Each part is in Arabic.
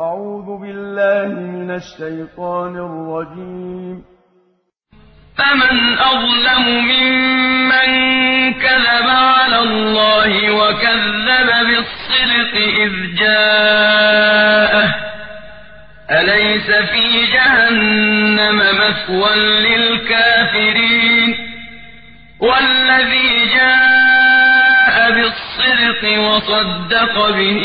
أعوذ بالله من الشيطان الرجيم. فمن أظلم ممن كذب على الله وكذب بالصدق إذ جاءه. أليس في جهنم مثوى للكافرين؟ والذي جاء بالصدق وصدق به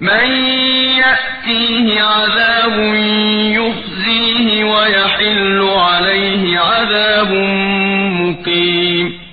من يأتيه عذاب يخزيه ويحل عليه عذاب مقيم.